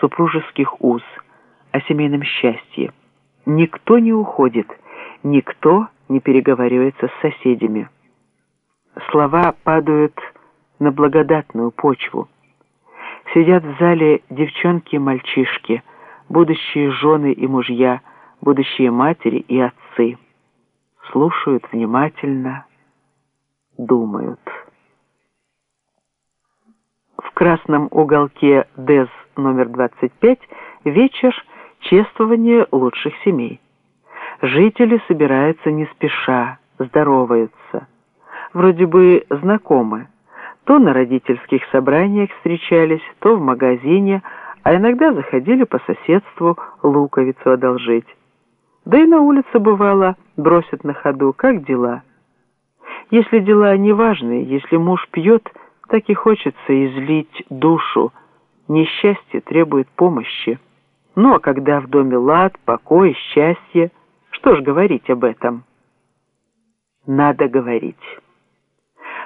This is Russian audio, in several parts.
супружеских уз, о семейном счастье. Никто не уходит, никто не переговаривается с соседями. Слова падают на благодатную почву. Сидят в зале девчонки и мальчишки, будущие жены и мужья, будущие матери и отцы. Слушают внимательно, думают. В красном уголке ДЭЗ номер 25 вечер чествование лучших семей. Жители собираются не спеша, здороваются. Вроде бы знакомы. То на родительских собраниях встречались, то в магазине, а иногда заходили по соседству луковицу одолжить. Да и на улице бывало, бросят на ходу, как дела. Если дела неважные, если муж пьет, так и хочется излить душу. Несчастье требует помощи. Ну а когда в доме лад, покой, счастье, что ж говорить об этом? Надо говорить.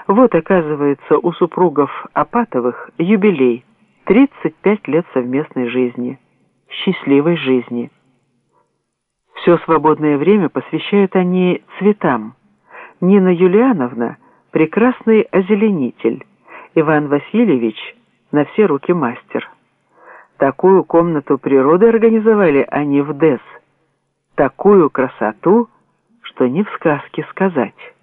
Вот, оказывается, у супругов Апатовых юбилей. 35 лет совместной жизни. Счастливой жизни. Все свободное время посвящают они цветам. Нина Юлиановна – прекрасный озеленитель. Иван Васильевич – на все руки мастер. Такую комнату природы организовали они в ДЭС. Такую красоту, что не в сказке сказать.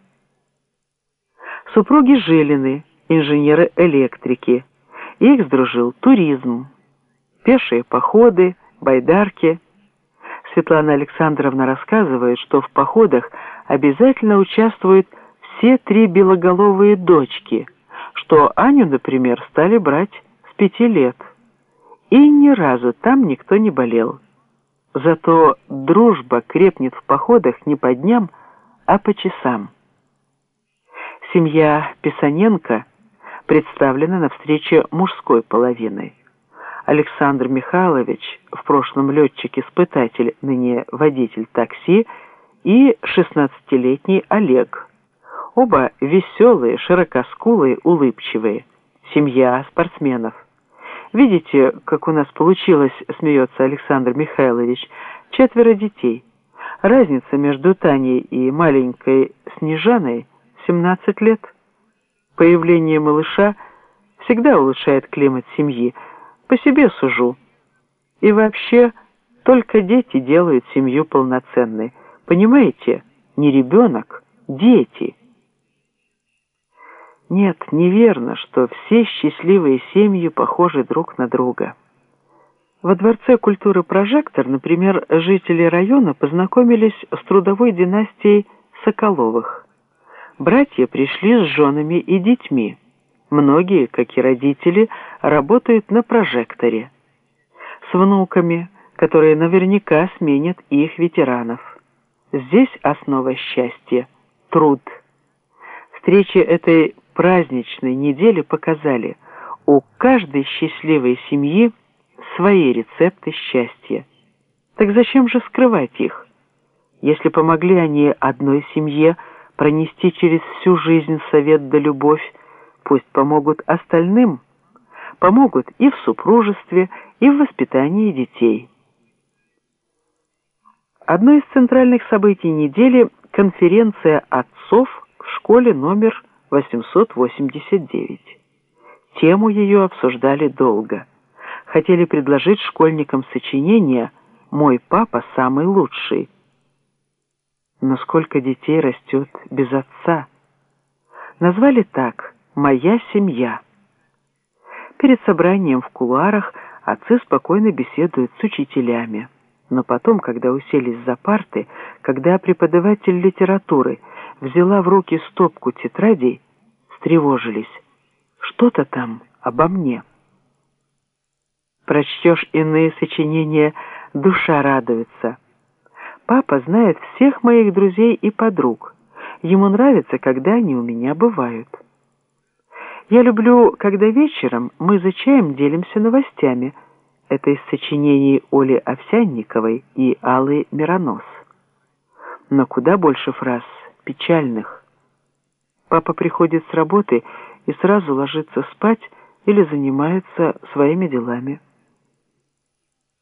Супруги Жилины, инженеры-электрики. Их сдружил туризм, пешие походы, байдарки. Светлана Александровна рассказывает, что в походах обязательно участвуют все три белоголовые дочки, что Аню, например, стали брать с пяти лет. И ни разу там никто не болел. Зато дружба крепнет в походах не по дням, а по часам. Семья Писаненко представлена на встрече мужской половины. Александр Михайлович, в прошлом летчик-испытатель, ныне водитель такси, и 16-летний Олег. Оба веселые, широкоскулые, улыбчивые. Семья спортсменов. Видите, как у нас получилось, смеется Александр Михайлович, четверо детей. Разница между Таней и маленькой Снежаной 17 лет. Появление малыша всегда улучшает климат семьи, по себе сужу. И вообще, только дети делают семью полноценной. Понимаете, не ребенок, дети – нет, неверно, что все счастливые семьи похожи друг на друга. Во Дворце культуры «Прожектор», например, жители района познакомились с трудовой династией Соколовых. Братья пришли с женами и детьми. Многие, как и родители, работают на «Прожекторе». С внуками, которые наверняка сменят их ветеранов. Здесь основа счастья – труд. Встречи этой праздничной недели показали, у каждой счастливой семьи свои рецепты счастья. Так зачем же скрывать их? Если помогли они одной семье пронести через всю жизнь совет да любовь, пусть помогут остальным, помогут и в супружестве, и в воспитании детей. Одно из центральных событий недели – конференция отцов в школе номер 889. Тему ее обсуждали долго. Хотели предложить школьникам сочинение «Мой папа самый лучший». Но сколько детей растет без отца? Назвали так «Моя семья». Перед собранием в кулуарах отцы спокойно беседуют с учителями. Но потом, когда уселись за парты, когда преподаватель литературы – взяла в руки стопку тетрадей, встревожились. Что-то там обо мне. Прочтешь иные сочинения, душа радуется. Папа знает всех моих друзей и подруг. Ему нравится, когда они у меня бывают. Я люблю, когда вечером мы за чаем делимся новостями. Это из сочинений Оли Овсянниковой и Аллы Миронос. Но куда больше фраз печальных. Папа приходит с работы и сразу ложится спать или занимается своими делами.